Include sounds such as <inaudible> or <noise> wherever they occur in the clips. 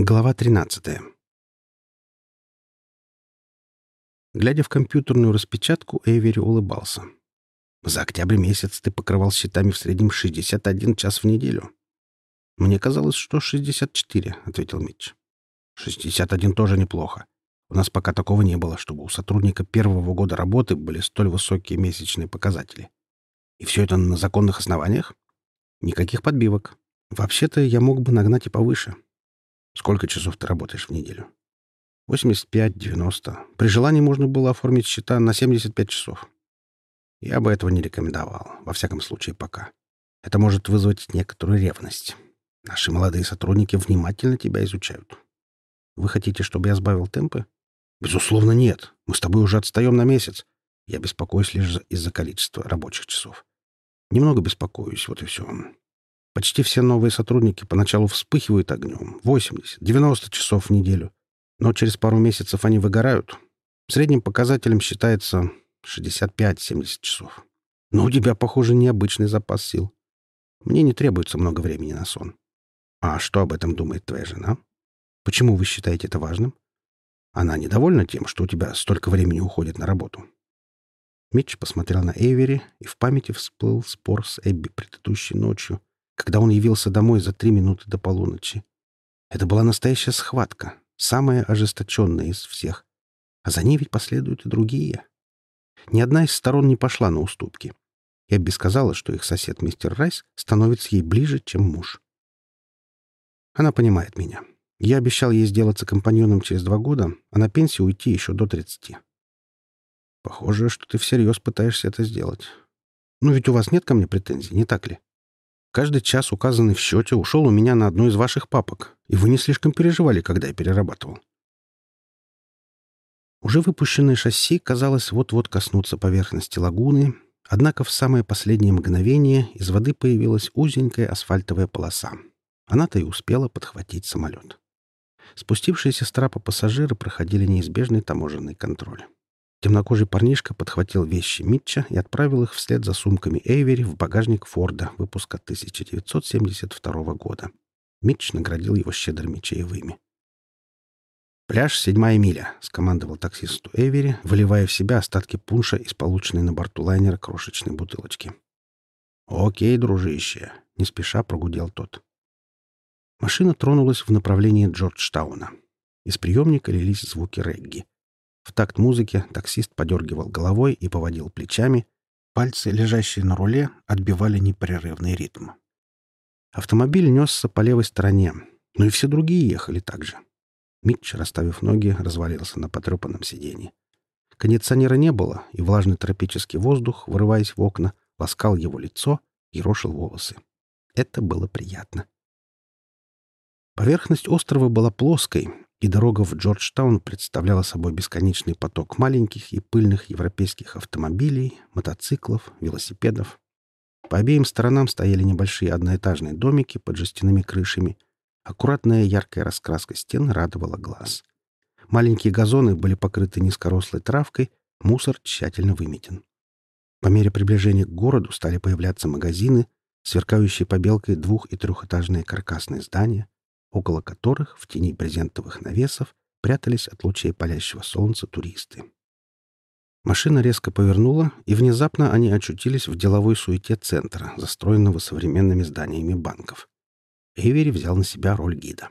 Глава 13. Глядя в компьютерную распечатку, Эйвери улыбался. «За октябрь месяц ты покрывал счетами в среднем 61 час в неделю». «Мне казалось, что 64», — ответил Митч. «61 тоже неплохо. У нас пока такого не было, чтобы у сотрудника первого года работы были столь высокие месячные показатели. И все это на законных основаниях? Никаких подбивок. Вообще-то я мог бы нагнать и повыше». Сколько часов ты работаешь в неделю? 85-90. При желании можно было оформить счета на 75 часов. Я бы этого не рекомендовал, во всяком случае пока. Это может вызвать некоторую ревность. Наши молодые сотрудники внимательно тебя изучают. Вы хотите, чтобы я сбавил темпы? Безусловно, нет. Мы с тобой уже отстаем на месяц. Я беспокоюсь лишь из-за количества рабочих часов. Немного беспокоюсь, вот и все. Почти все новые сотрудники поначалу вспыхивают огнем. 80, 90 часов в неделю. Но через пару месяцев они выгорают. Средним показателем считается 65-70 часов. Но у тебя, похоже, необычный запас сил. Мне не требуется много времени на сон. А что об этом думает твоя жена? Почему вы считаете это важным? Она недовольна тем, что у тебя столько времени уходит на работу. Митч посмотрел на Эйвери, и в памяти всплыл спор с Эбби предыдущей ночью, когда он явился домой за три минуты до полуночи. Это была настоящая схватка, самая ожесточенная из всех. А за ней ведь последуют и другие. Ни одна из сторон не пошла на уступки. Эбби сказала, что их сосед мистер Райс становится ей ближе, чем муж. Она понимает меня. Я обещал ей сделаться компаньоном через два года, а на пенсию уйти еще до тридцати. Похоже, что ты всерьез пытаешься это сделать. Ну ведь у вас нет ко мне претензий, не так ли? Каждый час, указанный в счете, ушел у меня на одну из ваших папок, и вы не слишком переживали, когда я перерабатывал. Уже выпущенное шасси, казалось, вот-вот коснуться поверхности лагуны, однако в самое последнее мгновение из воды появилась узенькая асфальтовая полоса. Она-то и успела подхватить самолет. Спустившиеся с трапа пассажиры проходили неизбежный таможенный контроль. Темнокожий парнишка подхватил вещи Митча и отправил их вслед за сумками Эйвери в багажник Форда выпуска 1972 года. Митч наградил его щедрыми чаевыми. «Пляж — седьмая миля», — скомандовал таксисту Эйвери, выливая в себя остатки пунша из полученной на борту лайнера крошечной бутылочки. «Окей, дружище», — не спеша прогудел тот. Машина тронулась в направлении Джорджтауна. Из приемника лились звуки регги. В такт музыки таксист подергивал головой и поводил плечами. Пальцы, лежащие на руле, отбивали непрерывный ритм. Автомобиль несся по левой стороне, но и все другие ехали так же. Митч, расставив ноги, развалился на потрепанном сиденье. Кондиционера не было, и влажный тропический воздух, вырываясь в окна, ласкал его лицо и рошил волосы. Это было приятно. Поверхность острова была плоской, и дорога в Джорджтаун представляла собой бесконечный поток маленьких и пыльных европейских автомобилей, мотоциклов, велосипедов. По обеим сторонам стояли небольшие одноэтажные домики под жестяными крышами. Аккуратная яркая раскраска стен радовала глаз. Маленькие газоны были покрыты низкорослой травкой, мусор тщательно выметен. По мере приближения к городу стали появляться магазины, сверкающие побелкой двух- и трехэтажные каркасные здания — около которых в тени брезентовых навесов прятались от лучей палящего солнца туристы. Машина резко повернула, и внезапно они очутились в деловой суете центра, застроенного современными зданиями банков. Эйвери взял на себя роль гида.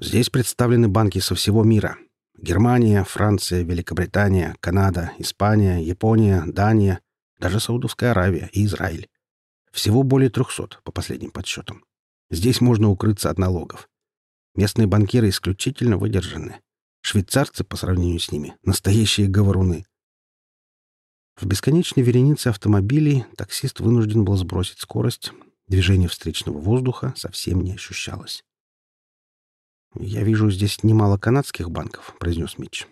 Здесь представлены банки со всего мира. Германия, Франция, Великобритания, Канада, Испания, Япония, Дания, даже Саудовская Аравия и Израиль. Всего более 300, по последним подсчетам. Здесь можно укрыться от налогов. Местные банкиры исключительно выдержаны. Швейцарцы, по сравнению с ними, настоящие говоруны. В бесконечной веренице автомобилей таксист вынужден был сбросить скорость. Движение встречного воздуха совсем не ощущалось. «Я вижу здесь немало канадских банков», — произнес Митч.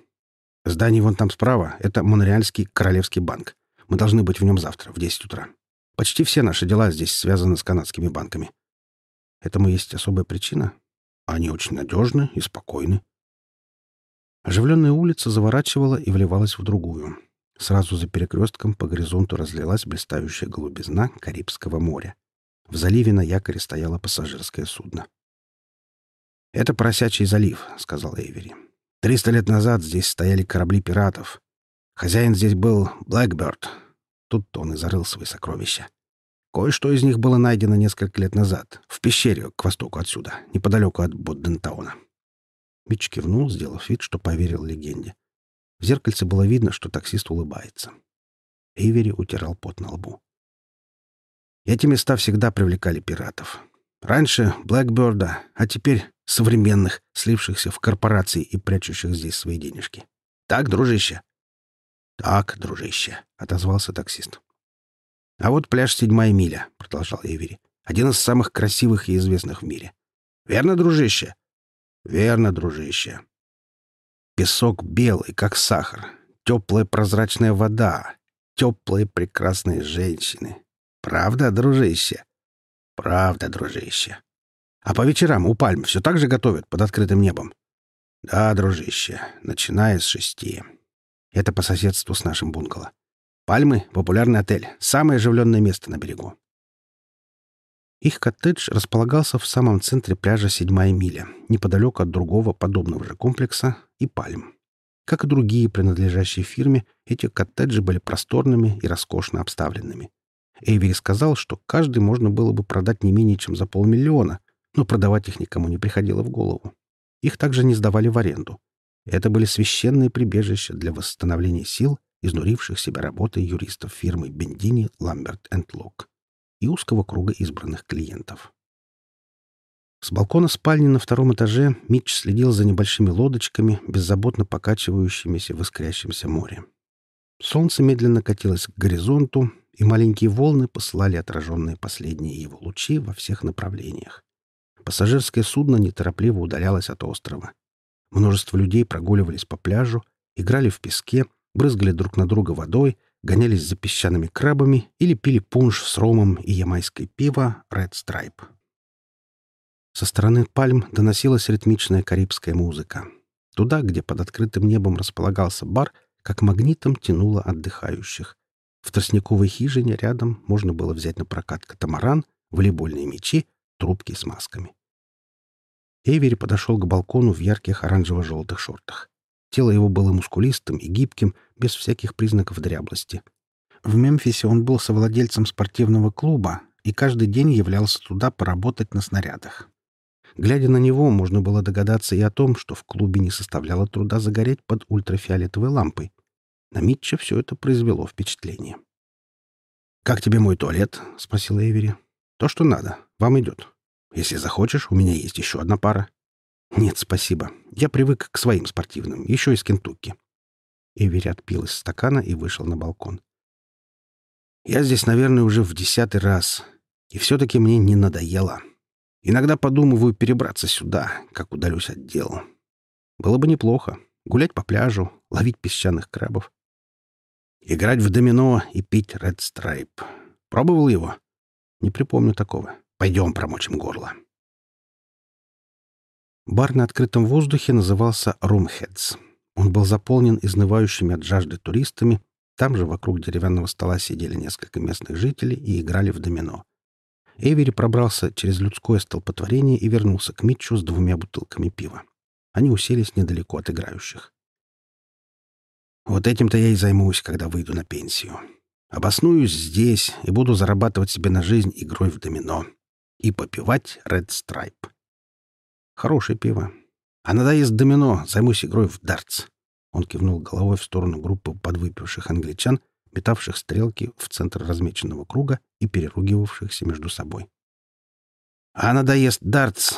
«Здание вон там справа — это Монреальский Королевский банк. Мы должны быть в нем завтра, в 10 утра. Почти все наши дела здесь связаны с канадскими банками. Этому есть особая причина. Они очень надежны и спокойны. Оживленная улица заворачивала и вливалась в другую. Сразу за перекрестком по горизонту разлилась блистающая голубизна Карибского моря. В заливе на якоре стояло пассажирское судно. «Это Поросячий залив», — сказал Эйвери. «Триста лет назад здесь стояли корабли пиратов. Хозяин здесь был Блэкберт. Тут он и зарыл свои сокровища. Кое-что из них было найдено несколько лет назад, в пещере к востоку отсюда, неподалеку от Боддентауна». Митч кивнул, сделав вид, что поверил легенде. В зеркальце было видно, что таксист улыбается. Эйвери утирал пот на лбу. Эти места всегда привлекали пиратов. Раньше Блэкберда, а теперь современных, слившихся в корпорации и прячущих здесь свои денежки. Так, дружище? Так, дружище, — отозвался таксист. А вот пляж «Седьмая миля», — продолжал Эвери. Один из самых красивых и известных в мире. Верно, дружище? Верно, дружище. Песок белый, как сахар. Теплая прозрачная вода. Теплые прекрасные женщины. Правда, дружище? Правда, дружище. А по вечерам у пальм все так же готовят под открытым небом? Да, дружище, начиная с шести. Это по соседству с нашим бунгало. Пальмы — популярный отель, самое оживленное место на берегу. Их коттедж располагался в самом центре пляжа «Седьмая миля», неподалеку от другого подобного же комплекса и пальм. Как и другие принадлежащие фирме, эти коттеджи были просторными и роскошно обставленными. Эйвери сказал, что каждый можно было бы продать не менее чем за полмиллиона, но продавать их никому не приходило в голову. Их также не сдавали в аренду. Это были священные прибежища для восстановления сил, изнуривших себя работой юристов фирмы Бендини, Ламберт энд Лок и узкого круга избранных клиентов. С балкона спальни на втором этаже Митч следил за небольшими лодочками, беззаботно покачивающимися в искрящемся море. Солнце медленно катилось к горизонту, и маленькие волны посылали отраженные последние его лучи во всех направлениях. Пассажирское судно неторопливо удалялось от острова. Множество людей прогуливались по пляжу, играли в песке, брызгали друг на друга водой, гонялись за песчаными крабами или пили пунш с ромом и ямайское пиво Red Stripe. Со стороны пальм доносилась ритмичная карибская музыка. Туда, где под открытым небом располагался бар, как магнитом тянуло отдыхающих. В тростниковой хижине рядом можно было взять на прокат катамаран, волейбольные мячи, трубки с масками. Эйвери подошел к балкону в ярких оранжево-желтых шортах. Тело его было мускулистым и гибким, без всяких признаков дряблости. В Мемфисе он был совладельцем спортивного клуба и каждый день являлся туда поработать на снарядах. Глядя на него, можно было догадаться и о том, что в клубе не составляло труда загореть под ультрафиолетовой лампой, на Митча все это произвело впечатление. «Как тебе мой туалет?» — спросил Эвери. «То, что надо. Вам идет. Если захочешь, у меня есть еще одна пара». «Нет, спасибо. Я привык к своим спортивным, еще из Кентукки». Эвери отпил из стакана и вышел на балкон. «Я здесь, наверное, уже в десятый раз, и все-таки мне не надоело. Иногда подумываю перебраться сюда, как удалюсь от дел. Было бы неплохо. Гулять по пляжу, ловить песчаных крабов. Играть в домино и пить Red Stripe. Пробовал его? Не припомню такого. Пойдем промочим горло. Бар на открытом воздухе назывался Roomheads. Он был заполнен изнывающими от жажды туристами. Там же вокруг деревянного стола сидели несколько местных жителей и играли в домино. Эвери пробрался через людское столпотворение и вернулся к Митчу с двумя бутылками пива. Они уселись недалеко от играющих. Вот этим-то я и займусь, когда выйду на пенсию. Обоснуюсь здесь и буду зарабатывать себе на жизнь игрой в домино. И попивать Red Stripe. Хорошее пиво. А надоест домино, займусь игрой в дартс. Он кивнул головой в сторону группы подвыпивших англичан, метавших стрелки в центр размеченного круга и переругивавшихся между собой. А надоест дартс.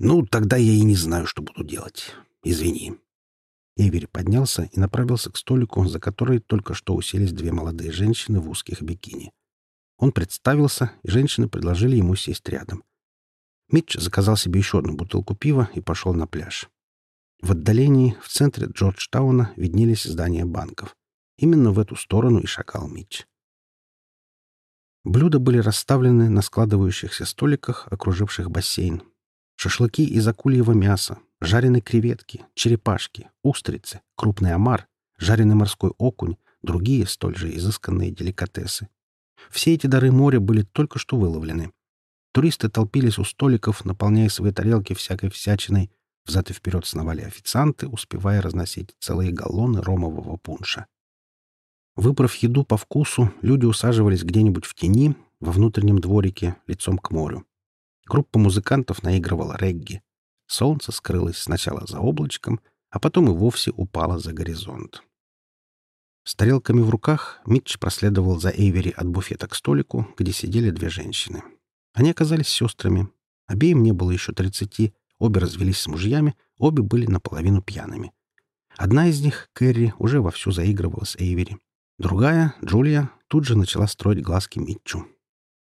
Ну, тогда я и не знаю, что буду делать. Извини. Эвери поднялся и направился к столику, за который только что уселись две молодые женщины в узких бикини. Он представился, и женщины предложили ему сесть рядом. Митч заказал себе еще одну бутылку пива и пошел на пляж. В отдалении, в центре Джорджтауна, виднелись здания банков. Именно в эту сторону и шагал Митч. Блюда были расставлены на складывающихся столиках, окруживших бассейн. Шашлыки из акульего мяса, жареные креветки, черепашки, устрицы, крупный омар, жареный морской окунь, другие столь же изысканные деликатесы. Все эти дары моря были только что выловлены. Туристы толпились у столиков, наполняя свои тарелки всякой всячиной. Взад и вперед сновали официанты, успевая разносить целые галлоны ромового пунша. Выбрав еду по вкусу, люди усаживались где-нибудь в тени, во внутреннем дворике, лицом к морю. Группа музыкантов наигрывала регги. Солнце скрылось сначала за облачком, а потом и вовсе упало за горизонт. С тарелками в руках Митч проследовал за Эйвери от буфета к столику, где сидели две женщины. Они оказались сестрами. Обеим не было еще тридцати, обе развелись с мужьями, обе были наполовину пьяными. Одна из них, Кэрри, уже вовсю заигрывала с Эйвери. Другая, Джулия, тут же начала строить глазки Митчу.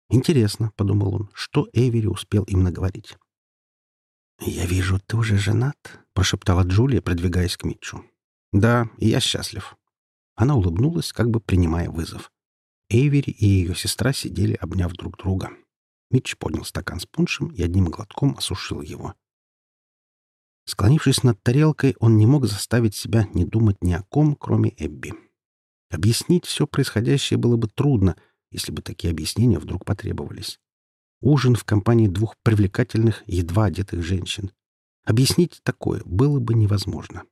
«Интересно», — подумал он, — «что Эйвери успел им наговорить?» «Я вижу, ты уже женат», — прошептала Джулия, продвигаясь к Митчу. «Да, и я счастлив». Она улыбнулась, как бы принимая вызов. Эйвери и ее сестра сидели, обняв друг друга. Митч поднял стакан с пуншем и одним глотком осушил его. Склонившись над тарелкой, он не мог заставить себя не думать ни о ком, кроме Эбби. Объяснить все происходящее было бы трудно, если бы такие объяснения вдруг потребовались. Ужин в компании двух привлекательных, едва одетых женщин. Объяснить такое было бы невозможно.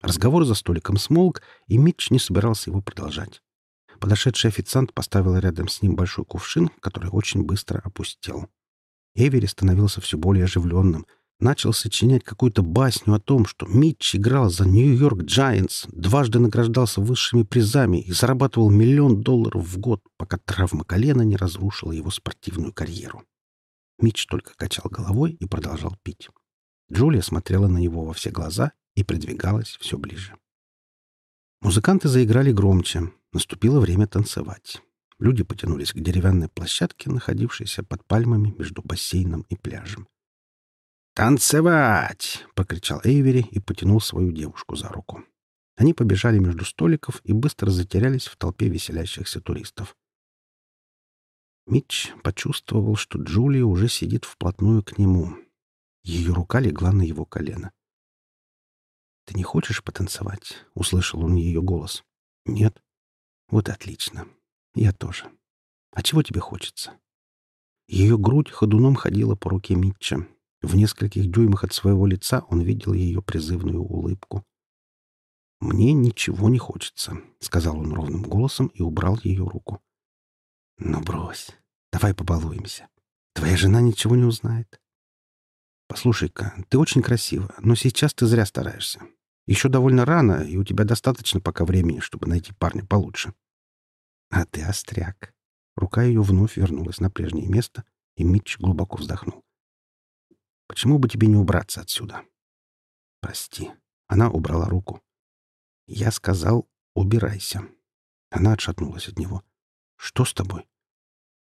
Разговор за столиком смолк, и Митч не собирался его продолжать. Подошедший официант поставил рядом с ним большой кувшин, который очень быстро опустел. Эвери становился все более оживленным. Начал сочинять какую-то басню о том, что Митч играл за Нью-Йорк Giants, дважды награждался высшими призами и зарабатывал миллион долларов в год, пока травма колена не разрушила его спортивную карьеру. Митч только качал головой и продолжал пить. Джулия смотрела на него во все глаза и придвигалась все ближе. Музыканты заиграли громче. Наступило время танцевать. Люди потянулись к деревянной площадке, находившейся под пальмами между бассейном и пляжем. «Танцевать!» — прокричал Эйвери и потянул свою девушку за руку. Они побежали между столиков и быстро затерялись в толпе веселящихся туристов. Митч почувствовал, что Джулия уже сидит вплотную к нему. Ее рука легла на его колено. «Ты не хочешь потанцевать?» — услышал он ее голос. «Нет». «Вот отлично. Я тоже. А чего тебе хочется?» Ее грудь ходуном ходила по руке Митча. В нескольких дюймах от своего лица он видел ее призывную улыбку. «Мне ничего не хочется», — сказал он ровным голосом и убрал ее руку. «Ну брось. Давай побалуемся. Твоя жена ничего не узнает. Послушай-ка, ты очень красива, но сейчас ты зря стараешься. Еще довольно рано, и у тебя достаточно пока времени, чтобы найти парня получше. А ты остряк. Рука ее вновь вернулась на прежнее место, и Митч глубоко вздохнул. Почему бы тебе не убраться отсюда? Прости. Она убрала руку. Я сказал, убирайся. Она отшатнулась от него. Что с тобой?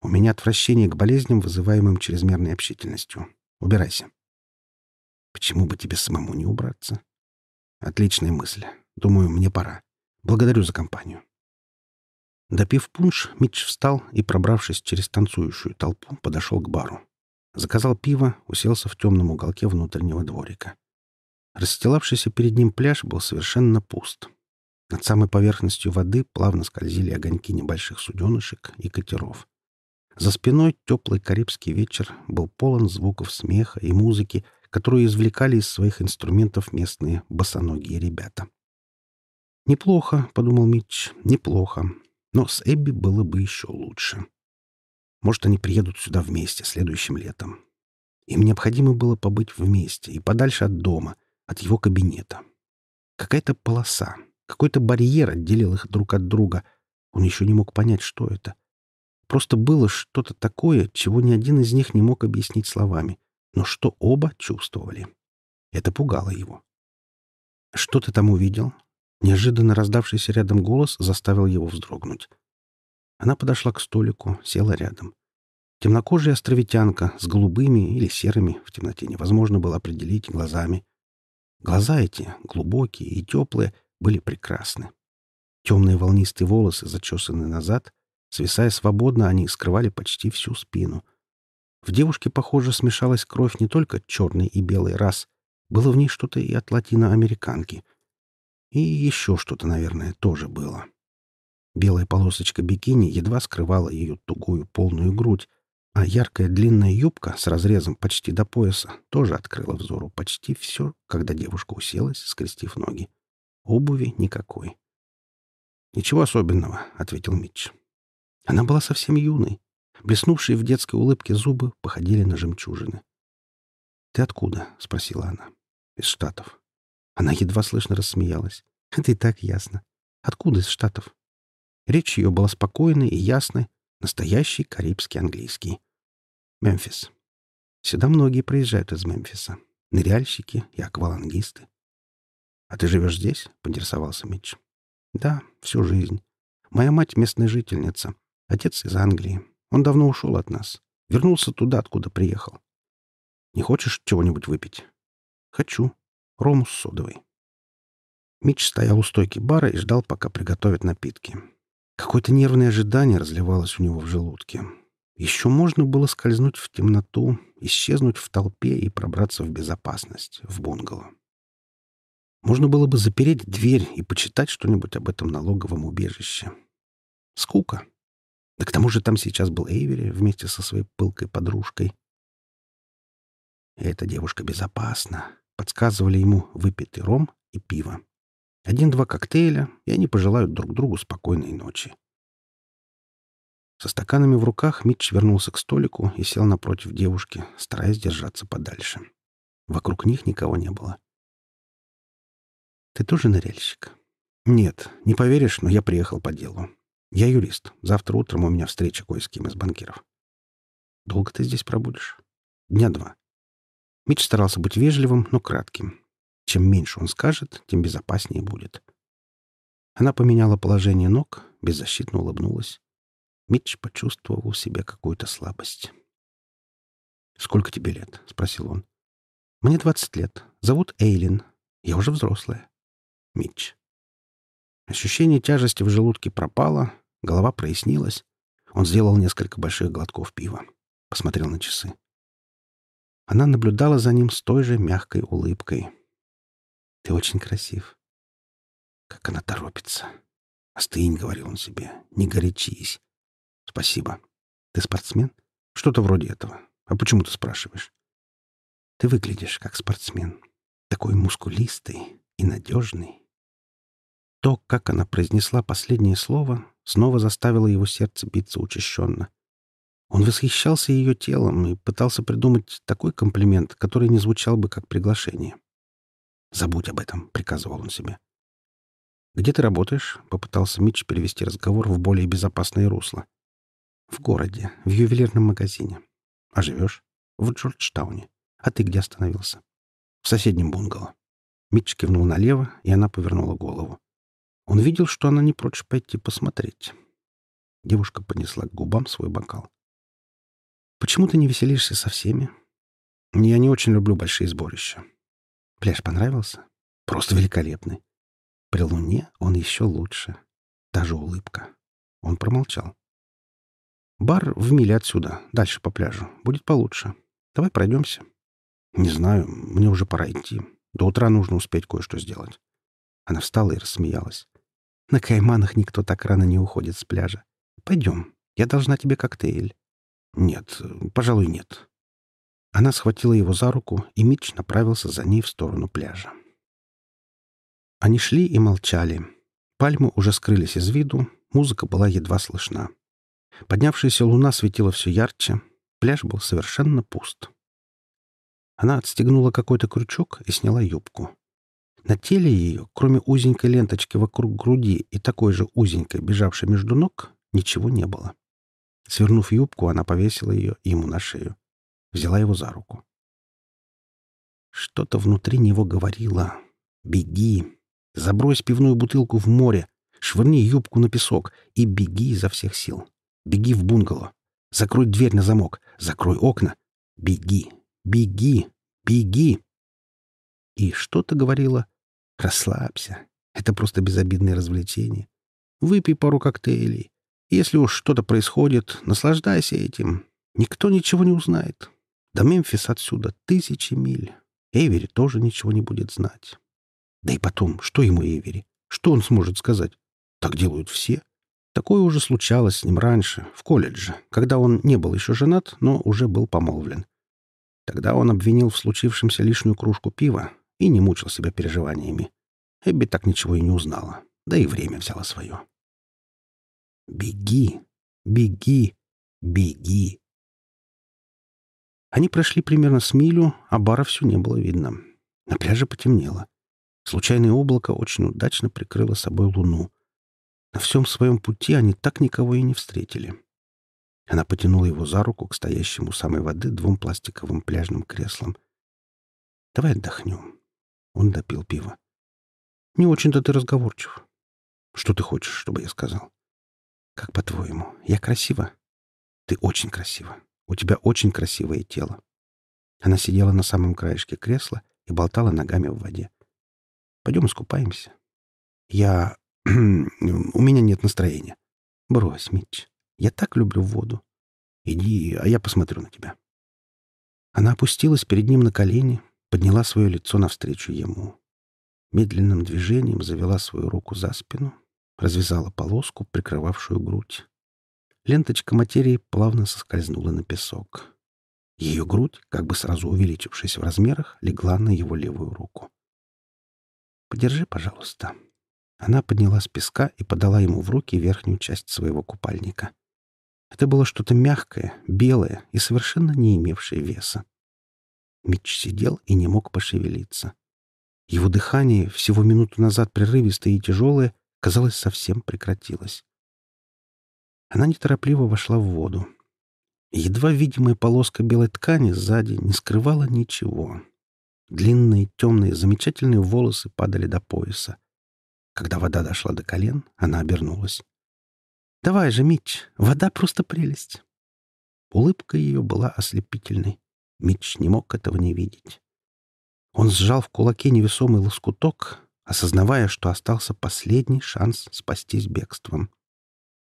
У меня отвращение к болезням, вызываемым чрезмерной общительностью. Убирайся. Почему бы тебе самому не убраться? Отличная мысль. Думаю, мне пора. Благодарю за компанию. Допив пунш, Митч встал и, пробравшись через танцующую толпу, подошел к бару. Заказал пиво, уселся в темном уголке внутреннего дворика. Расстилавшийся перед ним пляж был совершенно пуст. Над самой поверхностью воды плавно скользили огоньки небольших суденышек и катеров. За спиной теплый карибский вечер был полон звуков смеха и музыки, которую извлекали из своих инструментов местные босоногие ребята. «Неплохо», — подумал Митч, — «неплохо. Но с Эбби было бы еще лучше. Может, они приедут сюда вместе следующим летом. Им необходимо было побыть вместе и подальше от дома, от его кабинета. Какая-то полоса, какой-то барьер отделил их друг от друга. Он еще не мог понять, что это. Просто было что-то такое, чего ни один из них не мог объяснить словами но что оба чувствовали. Это пугало его. «Что ты там увидел?» Неожиданно раздавшийся рядом голос заставил его вздрогнуть. Она подошла к столику, села рядом. Темнокожая островитянка с голубыми или серыми, в темноте невозможно было определить, глазами. Глаза эти, глубокие и теплые, были прекрасны. Темные волнистые волосы зачесаны назад, свисая свободно, они скрывали почти всю спину. В девушке, похоже, смешалась кровь не только черной и белой рас. Было в ней что-то и от латиноамериканки. И еще что-то, наверное, тоже было. Белая полосочка бикини едва скрывала ее тугую полную грудь, А яркая длинная юбка с разрезом почти до пояса тоже открыла взору почти все, когда девушка уселась, скрестив ноги. Обуви никакой. «Ничего особенного», — ответил Митч. Она была совсем юной. Блеснувшие в детской улыбке зубы походили на жемчужины. «Ты откуда?» — спросила она. «Из Штатов». Она едва слышно рассмеялась. «Это и так ясно. Откуда из Штатов?» Речь ее была спокойной и ясной, настоящий карибский английский. Мемфис. Сюда многие приезжают из Мемфиса. Ныряльщики и аквалангисты. «А ты живешь здесь?» — поинтересовался Митч. «Да, всю жизнь. Моя мать — местная жительница. Отец из Англии. Он давно ушел от нас. Вернулся туда, откуда приехал. Не хочешь чего-нибудь выпить?» «Хочу. Рому с содовой». Митч стоял у стойки бара и ждал, пока приготовят напитки. Какое-то нервное ожидание разливалось у него в желудке. Еще можно было скользнуть в темноту, исчезнуть в толпе и пробраться в безопасность, в бунгало. Можно было бы запереть дверь и почитать что-нибудь об этом налоговом убежище. Скука. Да к тому же там сейчас был Эйвери вместе со своей пылкой подружкой. Эта девушка безопасна. Подсказывали ему выпитый ром и пиво. Один-два коктейля, и они пожелают друг другу спокойной ночи. Со стаканами в руках Митч вернулся к столику и сел напротив девушки, стараясь держаться подальше. Вокруг них никого не было. «Ты тоже ныряльщик?» «Нет, не поверишь, но я приехал по делу. Я юрист. Завтра утром у меня встреча кое с кем из банкиров». «Долго ты здесь пробудешь?» «Дня два». Митч старался быть вежливым, но кратким. Чем меньше он скажет, тем безопаснее будет. Она поменяла положение ног, беззащитно улыбнулась. Митч почувствовал у себя какую-то слабость. «Сколько тебе лет?» — спросил он. «Мне двадцать лет. Зовут Эйлин. Я уже взрослая». Митч. Ощущение тяжести в желудке пропало, голова прояснилась. Он сделал несколько больших глотков пива. Посмотрел на часы. Она наблюдала за ним с той же мягкой улыбкой. Ты очень красив. Как она торопится. Остынь, — говорил он себе, — не горячись. Спасибо. Ты спортсмен? Что-то вроде этого. А почему ты спрашиваешь? Ты выглядишь как спортсмен. Такой мускулистый и надежный. То, как она произнесла последнее слово, снова заставило его сердце биться учащенно. Он восхищался ее телом и пытался придумать такой комплимент, который не звучал бы как приглашение. «Забудь об этом», — приказывал он себе. «Где ты работаешь?» — попытался Митч перевести разговор в более безопасное русло. «В городе, в ювелирном магазине. А живешь?» «В Джорджтауне. А ты где остановился?» «В соседнем бунгало». Митч кивнул налево, и она повернула голову. Он видел, что она не прочь пойти посмотреть. Девушка поднесла к губам свой бокал. «Почему ты не веселишься со всеми?» «Я не очень люблю большие сборища. Пляж понравился? Просто великолепный. При луне он еще лучше. Даже улыбка. Он промолчал. Бар в миле отсюда, дальше по пляжу. Будет получше. Давай пройдемся. Не знаю, мне уже пора идти. До утра нужно успеть кое-что сделать. Она встала и рассмеялась. На Кайманах никто так рано не уходит с пляжа. Пойдем. Я должна тебе коктейль. Нет, пожалуй, нет. Она схватила его за руку, и Митч направился за ней в сторону пляжа. Они шли и молчали. Пальмы уже скрылись из виду, музыка была едва слышна. Поднявшаяся луна светила все ярче, пляж был совершенно пуст. Она отстегнула какой-то крючок и сняла юбку. На теле ее, кроме узенькой ленточки вокруг груди и такой же узенькой, бежавшей между ног, ничего не было. Свернув юбку, она повесила ее ему на шею взяла его за руку. Что-то внутри него говорило «Беги! Забрось пивную бутылку в море, швырни юбку на песок и беги изо всех сил. Беги в бунгало. Закрой дверь на замок, закрой окна. Беги, беги, беги!» И что-то говорило «Расслабься, это просто безобидное развлечение. Выпей пару коктейлей. Если уж что-то происходит, наслаждайся этим. Никто ничего не узнает. До Мемфиса отсюда тысячи миль. Эйвери тоже ничего не будет знать. Да и потом, что ему Эйвери? Что он сможет сказать? Так делают все. Такое уже случалось с ним раньше, в колледже, когда он не был еще женат, но уже был помолвлен. Тогда он обвинил в случившемся лишнюю кружку пива и не мучил себя переживаниями. Эбби так ничего и не узнала, да и время взяло свое. «Беги, беги, беги!» Они прошли примерно с милю, а бара все не было видно. На пляже потемнело. Случайное облако очень удачно прикрыло собой луну. На всем своем пути они так никого и не встретили. Она потянула его за руку к стоящему у самой воды двум пластиковым пляжным креслам. «Давай отдохнем». Он допил пиво. «Не очень-то ты разговорчив. Что ты хочешь, чтобы я сказал?» «Как по-твоему, я красива?» «Ты очень красива. У тебя очень красивое тело». Она сидела на самом краешке кресла и болтала ногами в воде. «Пойдем искупаемся». «Я... <clears throat> у меня нет настроения». «Брось, Митч. Я так люблю воду. Иди, а я посмотрю на тебя». Она опустилась перед ним на колени, подняла свое лицо навстречу ему. Медленным движением завела свою руку за спину, развязала полоску, прикрывавшую грудь. Ленточка материи плавно соскользнула на песок. Ее грудь, как бы сразу увеличившись в размерах, легла на его левую руку. «Подержи, пожалуйста». Она подняла с песка и подала ему в руки верхнюю часть своего купальника. Это было что-то мягкое, белое и совершенно не имевшее веса. Митч сидел и не мог пошевелиться. Его дыхание, всего минуту назад прерывистое и тяжелое, казалось, совсем прекратилось. Она неторопливо вошла в воду. Едва видимая полоска белой ткани сзади не скрывала ничего. Длинные, темные, замечательные волосы падали до пояса. Когда вода дошла до колен, она обернулась. «Давай же, Митч, вода просто прелесть!» Улыбка ее была ослепительной. Митч не мог этого не видеть. Он сжал в кулаке невесомый лоскуток, осознавая, что остался последний шанс спастись бегством.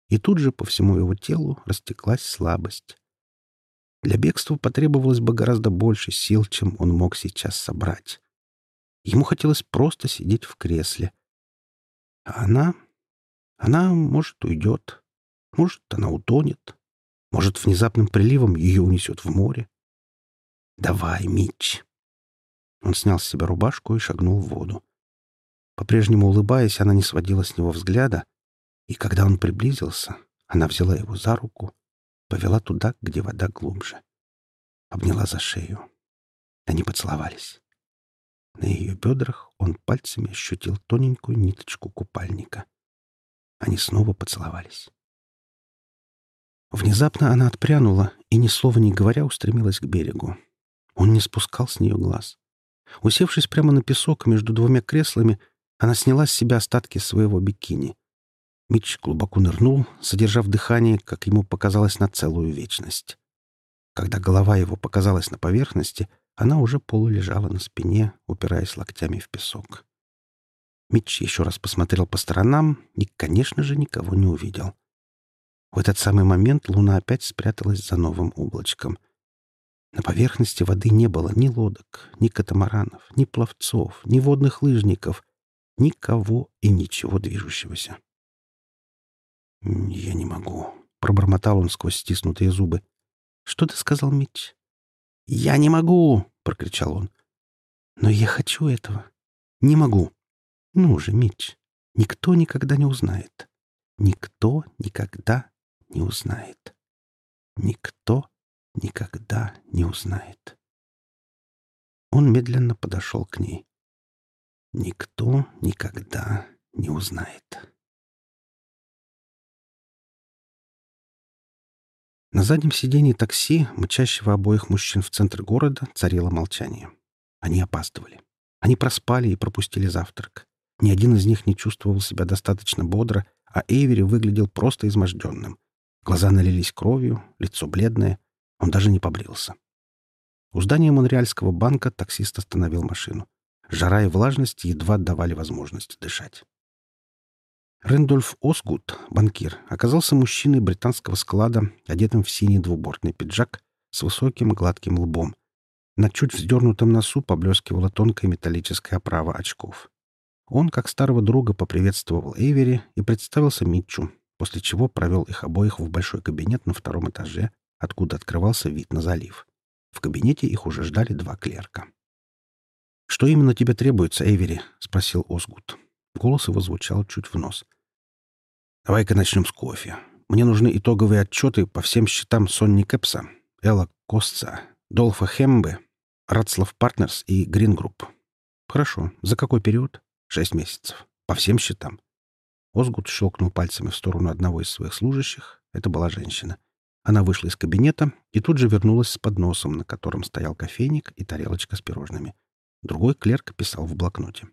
И тут же по всему его телу растеклась слабость. Для бегства потребовалось бы гораздо больше сил, чем он мог сейчас собрать. Ему хотелось просто сидеть в кресле. А она она, может, уйдет. Может, она утонет. Может, внезапным приливом ее унесет в море. «Давай, Митч!» Он снял с себя рубашку и шагнул в воду. По-прежнему улыбаясь, она не сводила с него взгляда, и когда он приблизился, она взяла его за руку, повела туда, где вода глубже. Обняла за шею. Они поцеловались. На ее бедрах он пальцами ощутил тоненькую ниточку купальника. Они снова поцеловались. Внезапно она отпрянула и, ни слова не говоря, устремилась к берегу. Он не спускал с нее глаз. Усевшись прямо на песок между двумя креслами, она сняла с себя остатки своего бикини. Митч глубоко нырнул, задержав дыхание, как ему показалось, на целую вечность. Когда голова его показалась на поверхности, она уже полулежала на спине, упираясь локтями в песок. Митч еще раз посмотрел по сторонам и, конечно же, никого не увидел. В этот самый момент луна опять спряталась за новым облачком. На поверхности воды не было ни лодок, ни катамаранов, ни пловцов, ни водных лыжников, никого и ничего движущегося. «Я не могу», — пробормотал он сквозь стиснутые зубы. «Что ты сказал, Митч?» «Я не могу!» — прокричал он. «Но я хочу этого. Не могу. Ну же, Митч, никто никогда не узнает. Никто никогда не узнает. Никто никогда не узнает. Он медленно подошел к ней. Никто никогда не узнает. На заднем сиденье такси, мчащего обоих мужчин в центр города, царило молчание. Они опаздывали. Они проспали и пропустили завтрак. Ни один из них не чувствовал себя достаточно бодро, а Эйвери выглядел просто изможденным. Глаза налились кровью, лицо бледное. Он даже не побрился. У здания Монреальского банка таксист остановил машину. Жара и влажность едва давали возможность дышать. Рэндольф Осгуд, банкир, оказался мужчиной британского склада, одетым в синий двубортный пиджак с высоким гладким лбом. На чуть вздернутом носу поблескивала тонкая металлическая оправа очков. Он, как старого друга, поприветствовал Эйвери и представился Митчу, после чего провел их обоих в большой кабинет на втором этаже, откуда открывался вид на залив. В кабинете их уже ждали два клерка. «Что именно тебе требуется, Эвери?» — спросил Озгут. Голос его звучал чуть в нос. «Давай-ка начнем с кофе. Мне нужны итоговые отчеты по всем счетам Сонни Кэпса, Элла Костца, Долфа Хембе, Ратслав Партнерс и Грин Групп. Хорошо. За какой период? Шесть месяцев. По всем счетам. Озгуд щелкнул пальцами в сторону одного из своих служащих. Это была женщина. Она вышла из кабинета и тут же вернулась с подносом, на котором стоял кофейник и тарелочка с пирожными. Другой клерк писал в блокноте.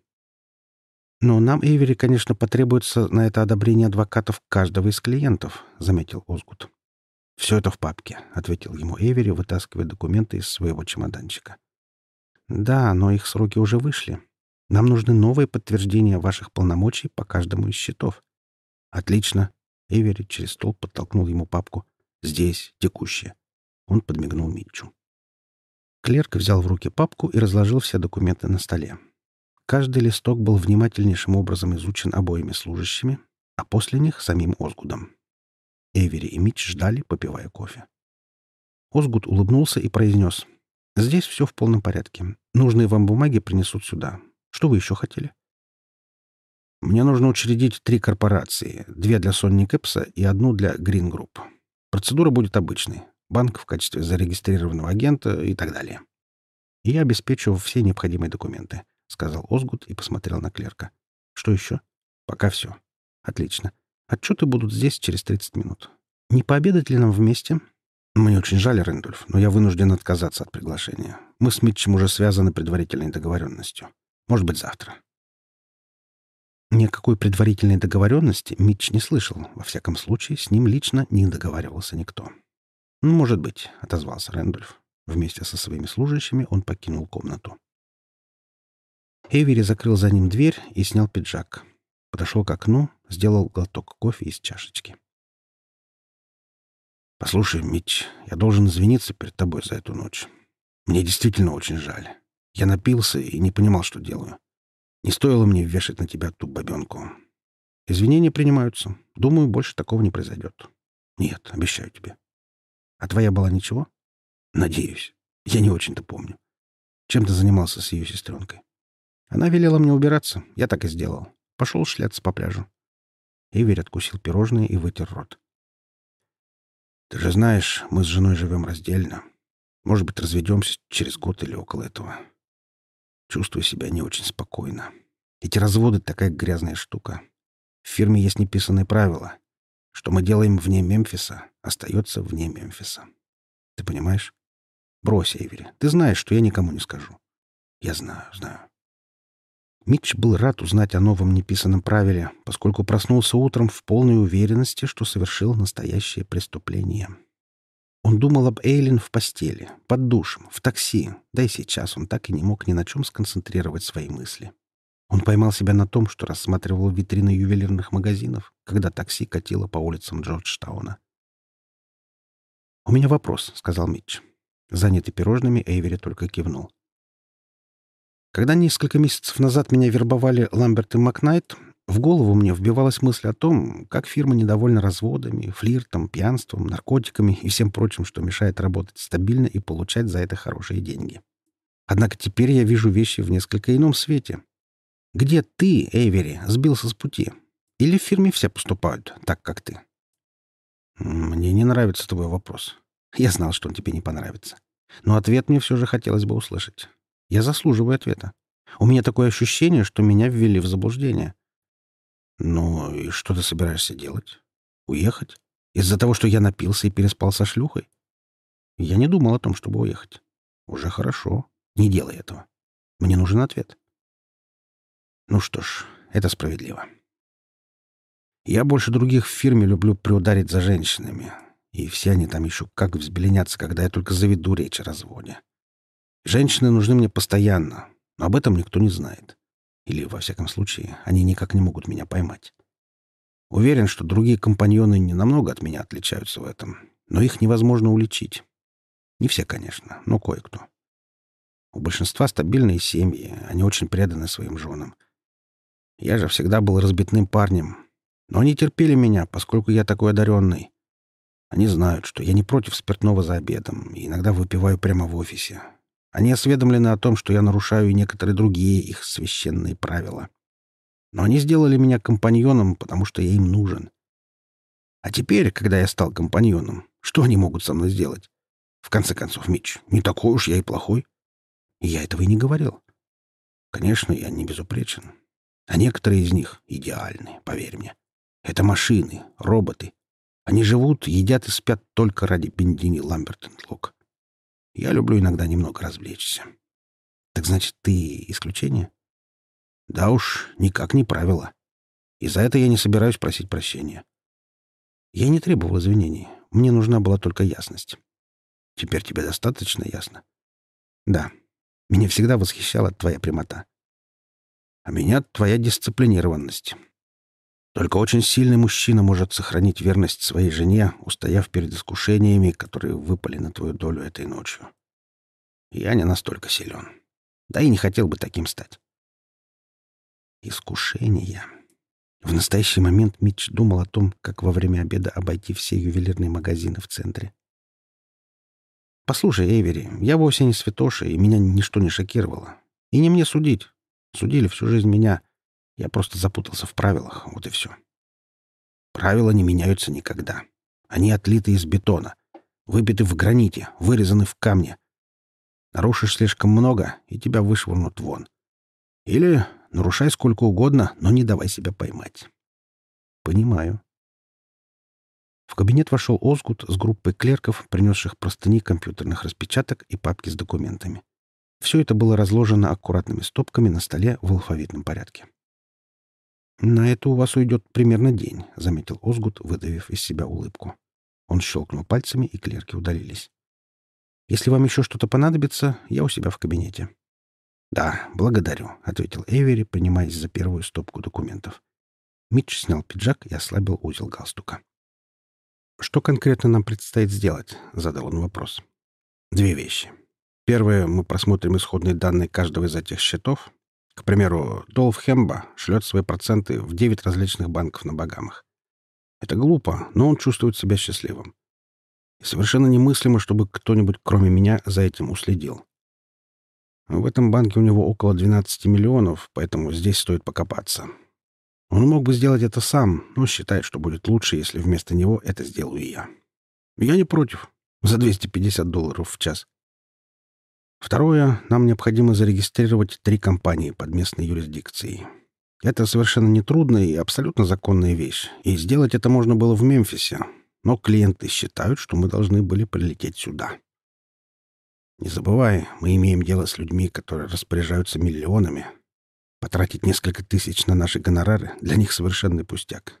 «Но нам, Эйвери, конечно, потребуется на это одобрение адвокатов каждого из клиентов», — заметил Озгут. «Все это в папке», — ответил ему Эйвери, вытаскивая документы из своего чемоданчика. «Да, но их сроки уже вышли. Нам нужны новые подтверждения ваших полномочий по каждому из счетов». «Отлично». Эйвери через стол подтолкнул ему папку. «Здесь, текущее». Он подмигнул Митчу. Клерк взял в руки папку и разложил все документы на столе. Каждый листок был внимательнейшим образом изучен обоими служащими, а после них — самим Озгудом. Эвери и Митч ждали, попивая кофе. Озгуд улыбнулся и произнес. «Здесь все в полном порядке. Нужные вам бумаги принесут сюда. Что вы еще хотели?» «Мне нужно учредить три корпорации. Две для Сонни Кэпса и одну для Грин Групп. Процедура будет обычной. Банк в качестве зарегистрированного агента и так далее. И я обеспечу все необходимые документы. — сказал Озгут и посмотрел на клерка. «Что еще?» «Пока все». «Отлично. Отчеты будут здесь через 30 минут. Не пообедать ли нам вместе?» «Мне очень жаль, Рэндольф, но я вынужден отказаться от приглашения. Мы с Митчем уже связаны предварительной договоренностью. Может быть, завтра». Никакой предварительной договоренности Митч не слышал. Во всяком случае, с ним лично не договаривался никто. «Ну, «Может быть», — отозвался Рэндольф. Вместе со своими служащими он покинул комнату. Эйвери закрыл за ним дверь и снял пиджак. Подошел к окну, сделал глоток кофе из чашечки. «Послушай, Митч, я должен извиниться перед тобой за эту ночь. Мне действительно очень жаль. Я напился и не понимал, что делаю. Не стоило мне вешать на тебя ту бабенку. Извинения принимаются. Думаю, больше такого не произойдет. Нет, обещаю тебе. А твоя была ничего? Надеюсь. Я не очень-то помню. Чем ты занимался с ее сестренкой? Она велела мне убираться. Я так и сделал. Пошел шляться по пляжу. Иверь откусил пирожное и вытер рот. «Ты же знаешь, мы с женой живем раздельно. Может быть, разведемся через год или около этого. Чувствую себя не очень спокойно. Эти разводы — такая грязная штука. В фирме есть неписанные правила. Что мы делаем вне Мемфиса, остается вне Мемфиса. Ты понимаешь? Брось, Эйвери. Ты знаешь, что я никому не скажу. Я знаю, знаю. Митч был рад узнать о новом неписанном правиле, поскольку проснулся утром в полной уверенности, что совершил настоящее преступление. Он думал об Эйлин в постели, под душем, в такси, да и сейчас он так и не мог ни на чем сконцентрировать свои мысли. Он поймал себя на том, что рассматривал витрины ювелирных магазинов, когда такси катило по улицам Джорджтауна. «У меня вопрос», — сказал Митч. Занятый пирожными, Эйвери только кивнул. Когда несколько месяцев назад меня вербовали Ламберт и Макнайт, в голову мне вбивалась мысль о том, как фирма недовольна разводами, флиртом, пьянством, наркотиками и всем прочим, что мешает работать стабильно и получать за это хорошие деньги. Однако теперь я вижу вещи в несколько ином свете. Где ты, Эйвери, сбился с пути? Или в фирме все поступают так, как ты? Мне не нравится твой вопрос. Я знал, что он тебе не понравится. Но ответ мне все же хотелось бы услышать. Я заслуживаю ответа. У меня такое ощущение, что меня ввели в заблуждение. Ну и что ты собираешься делать? Уехать? Из-за того, что я напился и переспал со шлюхой? Я не думал о том, чтобы уехать. Уже хорошо. Не делай этого. Мне нужен ответ. Ну что ж, это справедливо. Я больше других в фирме люблю приударить за женщинами. И все они там еще как взбеленятся, когда я только заведу речь о разводе. Женщины нужны мне постоянно, но об этом никто не знает. Или, во всяком случае, они никак не могут меня поймать. Уверен, что другие компаньоны не намного от меня отличаются в этом, но их невозможно уличить. Не все, конечно, но кое-кто. У большинства стабильные семьи, они очень преданы своим женам. Я же всегда был разбитным парнем. Но они терпели меня, поскольку я такой одаренный. Они знают, что я не против спиртного за обедом и иногда выпиваю прямо в офисе. Они осведомлены о том, что я нарушаю и некоторые другие их священные правила. Но они сделали меня компаньоном, потому что я им нужен. А теперь, когда я стал компаньоном, что они могут со мной сделать? В конце концов, Мич, не такой уж я и плохой. И я этого и не говорил. Конечно, я не безупречен. А некоторые из них идеальны, поверь мне. Это машины, роботы. Они живут, едят и спят только ради Бендини Ламбертон Лук. Я люблю иногда немного развлечься. Так значит, ты исключение? Да уж, никак не правило. И за это я не собираюсь просить прощения. Я не требовал извинений. Мне нужна была только ясность. Теперь тебе достаточно ясно? Да. Меня всегда восхищала твоя прямота. А меня твоя дисциплинированность. Только очень сильный мужчина может сохранить верность своей жене, устояв перед искушениями, которые выпали на твою долю этой ночью. Я не настолько силен. Да и не хотел бы таким стать. Искушения. В настоящий момент Митч думал о том, как во время обеда обойти все ювелирные магазины в центре. «Послушай, Эйвери, я вовсе не святоша, и меня ничто не шокировало. И не мне судить. Судили всю жизнь меня. Я просто запутался в правилах, вот и все. Правила не меняются никогда. Они отлиты из бетона, выбиты в граните, вырезаны в камне. Нарушишь слишком много, и тебя вышвырнут вон. Или нарушай сколько угодно, но не давай себя поймать. Понимаю. В кабинет вошел Озгут с группой клерков, принесших простыни компьютерных распечаток и папки с документами. Все это было разложено аккуратными стопками на столе в алфавитном порядке. «На это у вас уйдет примерно день», — заметил Озгут, выдавив из себя улыбку. Он щелкнул пальцами, и клерки удалились. «Если вам еще что-то понадобится, я у себя в кабинете». «Да, благодарю», — ответил Эвери, принимаясь за первую стопку документов. Митч снял пиджак и ослабил узел галстука. «Что конкретно нам предстоит сделать?» — задал он вопрос. «Две вещи. Первое, мы просмотрим исходные данные каждого из этих счетов, к примеру, Долф Хемба шлет свои проценты в девять различных банков на Багамах. Это глупо, но он чувствует себя счастливым. И совершенно немыслимо, чтобы кто-нибудь, кроме меня, за этим уследил. В этом банке у него около 12 миллионов, поэтому здесь стоит покопаться. Он мог бы сделать это сам, но считает, что будет лучше, если вместо него это сделаю я. Я не против. За 250 долларов в час. Второе, нам необходимо зарегистрировать три компании под местной юрисдикцией. Это совершенно нетрудная и абсолютно законная вещь, и сделать это можно было в Мемфисе, но клиенты считают, что мы должны были прилететь сюда. Не забывай, мы имеем дело с людьми, которые распоряжаются миллионами. Потратить несколько тысяч на наши гонорары для них совершенный пустяк.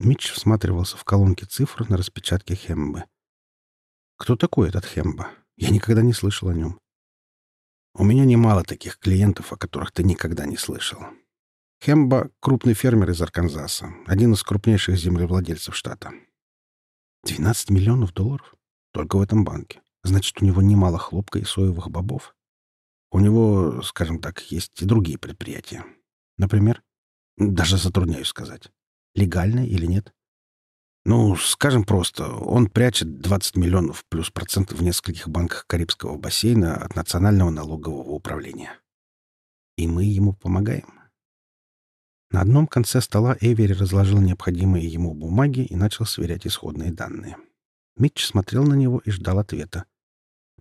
Митч всматривался в колонки цифр на распечатке Хембы. Кто такой этот Хемба? Я никогда не слышал о нем. У меня немало таких клиентов, о которых ты никогда не слышал. Хемба — крупный фермер из Арканзаса, один из крупнейших землевладельцев штата. 12 миллионов долларов? Только в этом банке. Значит, у него немало хлопка и соевых бобов. У него, скажем так, есть и другие предприятия. Например? Даже затрудняюсь сказать. Легально или нет? Ну, скажем просто, он прячет 20 миллионов плюс проценты в нескольких банках Карибского бассейна от Национального налогового управления. И мы ему помогаем. На одном конце стола Эвери разложил необходимые ему бумаги и начал сверять исходные данные. Митч смотрел на него и ждал ответа.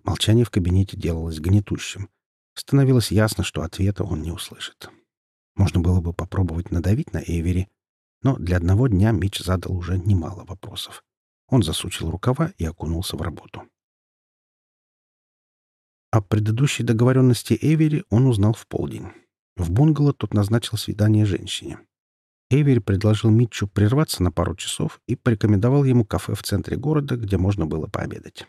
Молчание в кабинете делалось гнетущим. Становилось ясно, что ответа он не услышит. Можно было бы попробовать надавить на Эвери, но для одного дня Мич задал уже немало вопросов. Он засучил рукава и окунулся в работу. О предыдущей договоренности Эвери он узнал в полдень. В бунгало тот назначил свидание женщине. Эвери предложил Митчу прерваться на пару часов и порекомендовал ему кафе в центре города, где можно было пообедать.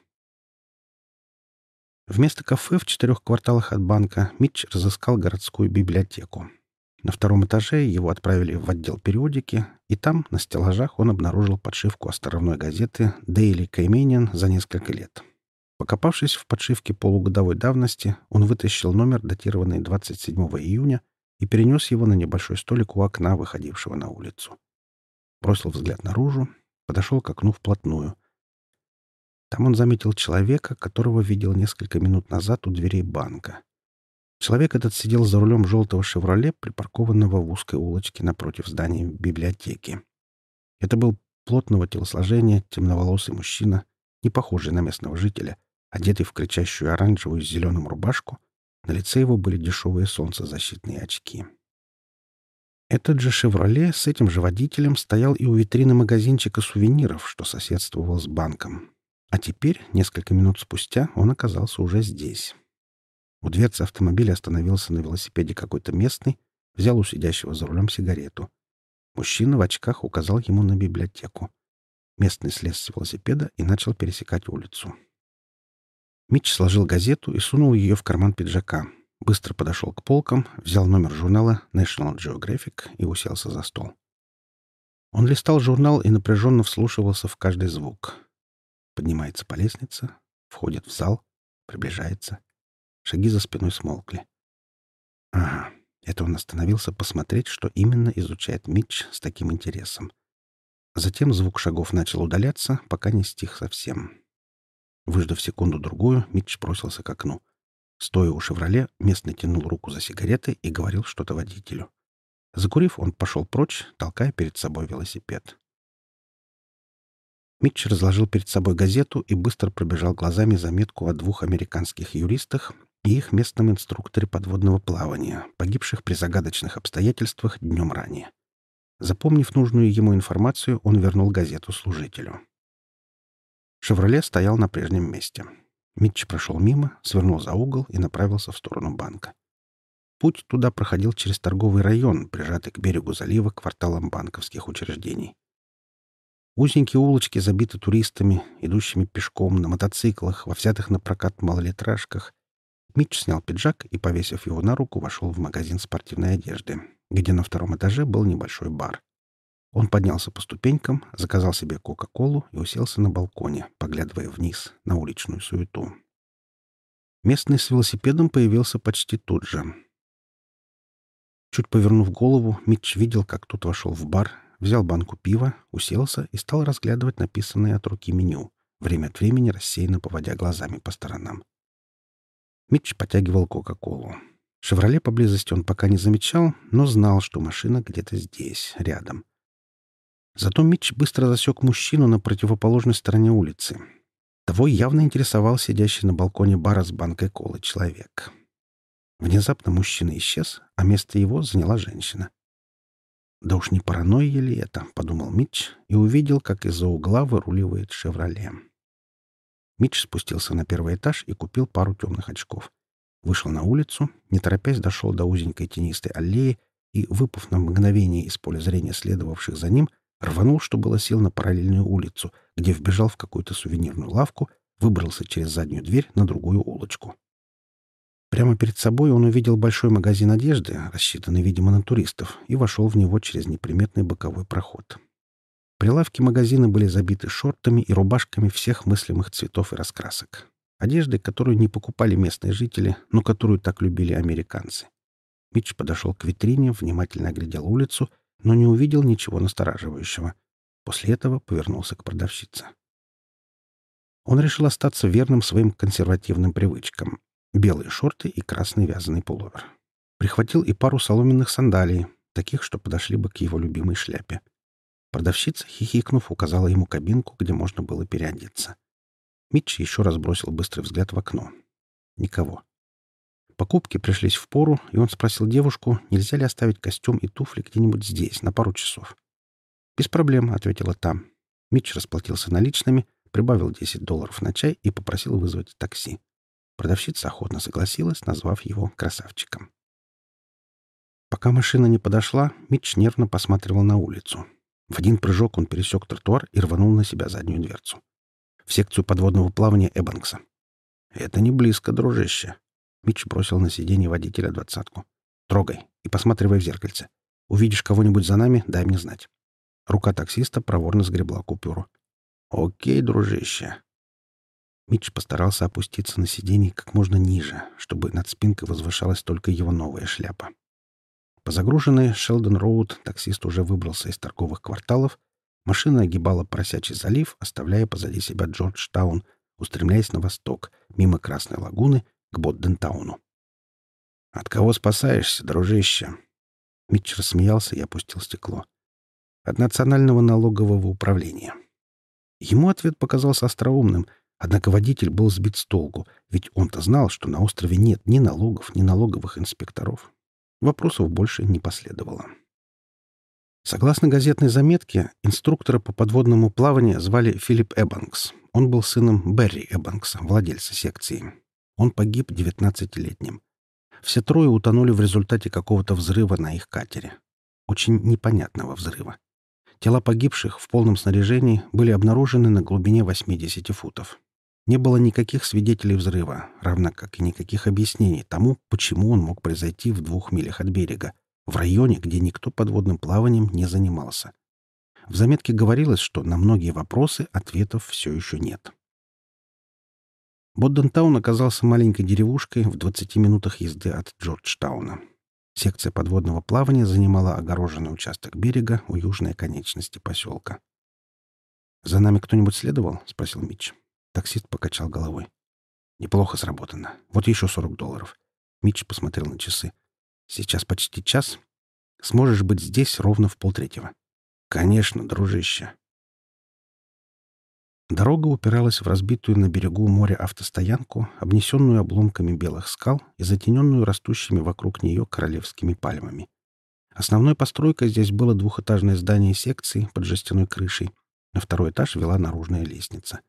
Вместо кафе в четырех кварталах от банка Митч разыскал городскую библиотеку. На втором этаже его отправили в отдел периодики, и там, на стеллажах, он обнаружил подшивку островной газеты «Дейли Кайменин» за несколько лет. Покопавшись в подшивке полугодовой давности, он вытащил номер, датированный 27 июня, и перенес его на небольшой столик у окна, выходившего на улицу. бросил взгляд наружу, подошел к окну вплотную. Там он заметил человека, которого видел несколько минут назад у дверей банка. Человек этот сидел за рулем желтого «Шевроле», припаркованного в узкой улочке напротив здания библиотеки. Это был плотного телосложения темноволосый мужчина, не похожий на местного жителя, одетый в кричащую оранжевую с зеленым рубашку. На лице его были дешевые солнцезащитные очки. Этот же «Шевроле» с этим же водителем стоял и у витрины магазинчика сувениров, что соседствовал с банком. А теперь, несколько минут спустя, он оказался уже здесь. У дверцы автомобиля остановился на велосипеде какой-то местный, взял у сидящего за рулем сигарету. Мужчина в очках указал ему на библиотеку. Местный слез с велосипеда и начал пересекать улицу. Митч сложил газету и сунул ее в карман пиджака. Быстро подошел к полкам, взял номер журнала National Geographic и уселся за стол. Он листал журнал и напряженно вслушивался в каждый звук. Поднимается по лестнице, входит в зал, приближается. Шаги за спиной смолкли. Ага, это он остановился посмотреть, что именно изучает Митч с таким интересом. Затем звук шагов начал удаляться, пока не стих совсем. Выждав секунду-другую, Митч бросился к окну. Стоя у «Шевроле», местный тянул руку за сигаретой и говорил что-то водителю. Закурив, он пошел прочь, толкая перед собой велосипед. Митч разложил перед собой газету и быстро пробежал глазами заметку о двух американских юристах и их местном инструкторе подводного плавания, погибших при загадочных обстоятельствах днем ранее. Запомнив нужную ему информацию, он вернул газету служителю. «Шевроле» стоял на прежнем месте. Митч прошел мимо, свернул за угол и направился в сторону банка. Путь туда проходил через торговый район, прижатый к берегу залива кварталом банковских учреждений. Узенькие улочки забиты туристами, идущими пешком на мотоциклах, во взятых на прокат малолитражках. Митч снял пиджак и, повесив его на руку, вошел в магазин спортивной одежды, где на втором этаже был небольшой бар. Он поднялся по ступенькам, заказал себе Кока-Колу и уселся на балконе, поглядывая вниз на уличную суету. Местный с велосипедом появился почти тут же. Чуть повернув голову, Митч видел, как тот вошел в бар, взял банку пива, уселся и стал разглядывать написанное от руки меню, время от времени рассеянно поводя глазами по сторонам. Митч потягивал Кока-Колу. «Шевроле» поблизости он пока не замечал, но знал, что машина где-то здесь, рядом. Зато Митч быстро засек мужчину на противоположной стороне улицы. Того явно интересовал сидящий на балконе бара с банкой колы человек. Внезапно мужчина исчез, а место его заняла женщина. «Да уж не паранойя ли это?» — подумал Митч и увидел, как из-за угла выруливает «Шевроле». Митч спустился на первый этаж и купил пару темных очков. Вышел на улицу, не торопясь дошел до узенькой тенистой аллеи и, выпав на мгновение из поля зрения следовавших за ним, рванул, что было сил, на параллельную улицу, где вбежал в какую-то сувенирную лавку, выбрался через заднюю дверь на другую улочку. Прямо перед собой он увидел большой магазин одежды, рассчитанный, видимо, на туристов, и вошел в него через неприметный боковой проход. Прилавки магазина были забиты шортами и рубашками всех мыслимых цветов и раскрасок. Одежды, которую не покупали местные жители, но которую так любили американцы. Митч подошел к витрине, внимательно оглядел улицу, но не увидел ничего настораживающего. После этого повернулся к продавщице. Он решил остаться верным своим консервативным привычкам белые шорты и красный вязаный пуловер. Прихватил и пару соломенных сандалий, таких, что подошли бы к его любимой шляпе. Продавщица, хихикнув, указала ему кабинку, где можно было переодеться. Митч еще раз бросил быстрый взгляд в окно. Никого. Покупки пришлись в пору, и он спросил девушку, нельзя ли оставить костюм и туфли где-нибудь здесь, на пару часов. «Без проблем», — ответила там. Митч расплатился наличными, прибавил 10 долларов на чай и попросил вызвать такси. Продавщица охотно согласилась, назвав его красавчиком. Пока машина не подошла, Митч нервно посматривал на улицу. В один прыжок он пересек тротуар и рванул на себя заднюю дверцу. В секцию подводного плавания Эбанкса. «Это не близко, дружище». Митч бросил на сиденье водителя двадцатку. «Трогай и посматривай в зеркальце. Увидишь кого-нибудь за нами, дай мне знать». Рука таксиста проворно сгребла купюру. «Окей, дружище. Митч постарался опуститься на сиденье как можно ниже, чтобы над спинкой возвышалась только его новая шляпа. По загруженной Шелдон Роуд таксист уже выбрался из торговых кварталов, Машина огибала Просячий залив, оставляя позади себя Джорджтаун, устремляясь на восток, мимо Красной лагуны, к Боддентауну. «От кого спасаешься, дружище?» Митч рассмеялся и опустил стекло. «От Национального налогового управления». Ему ответ показался остроумным, однако водитель был сбит с толку, ведь он-то знал, что на острове нет ни налогов, ни налоговых инспекторов. Вопросов больше не последовало. Согласно газетной заметке, инструктора по подводному плаванию звали Филипп Эббанкс. Он был сыном Берри Эббанкса, владельца секции. Он погиб 19-летним. Все трое утонули в результате какого-то взрыва на их катере. Очень непонятного взрыва. Тела погибших в полном снаряжении были обнаружены на глубине 80 футов. Не было никаких свидетелей взрыва, равно как и никаких объяснений тому, почему он мог произойти в двух милях от берега, в районе, где никто подводным плаванием не занимался. В заметке говорилось, что на многие вопросы ответов все еще нет. Боддентаун оказался маленькой деревушкой в 20 минутах езды от Джорджтауна. Секция подводного плавания занимала огороженный участок берега у южной конечности поселка. «За нами кто-нибудь следовал?» — спросил Митч. Таксист покачал головой. «Неплохо сработано. Вот еще 40 долларов». Митч посмотрел на часы. Сейчас почти час. Сможешь быть здесь ровно в полтретьего. Конечно, дружище. Дорога упиралась в разбитую на берегу моря автостоянку, обнесенную обломками белых скал и затененную растущими вокруг нее королевскими пальмами. Основной постройкой здесь было двухэтажное здание секции под жестяной крышей. На второй этаж вела наружная лестница.